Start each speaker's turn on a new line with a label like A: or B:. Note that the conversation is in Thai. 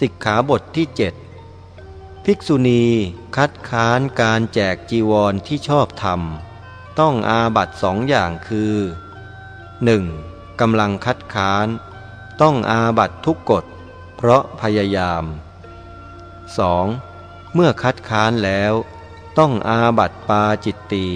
A: สิกขาบทที่เจ็ดภิกษุณีคัดค้านการแจกจีวรที่ชอบธรรม ต้องอาบัตสองอย่างคือ 1. กำลังคัดค้าน ต้องอาบัตทุกกฎ เพราะพยายาม 2. เมื่อคัดค้านแล้ว ต้องอาบัตปาจิตตี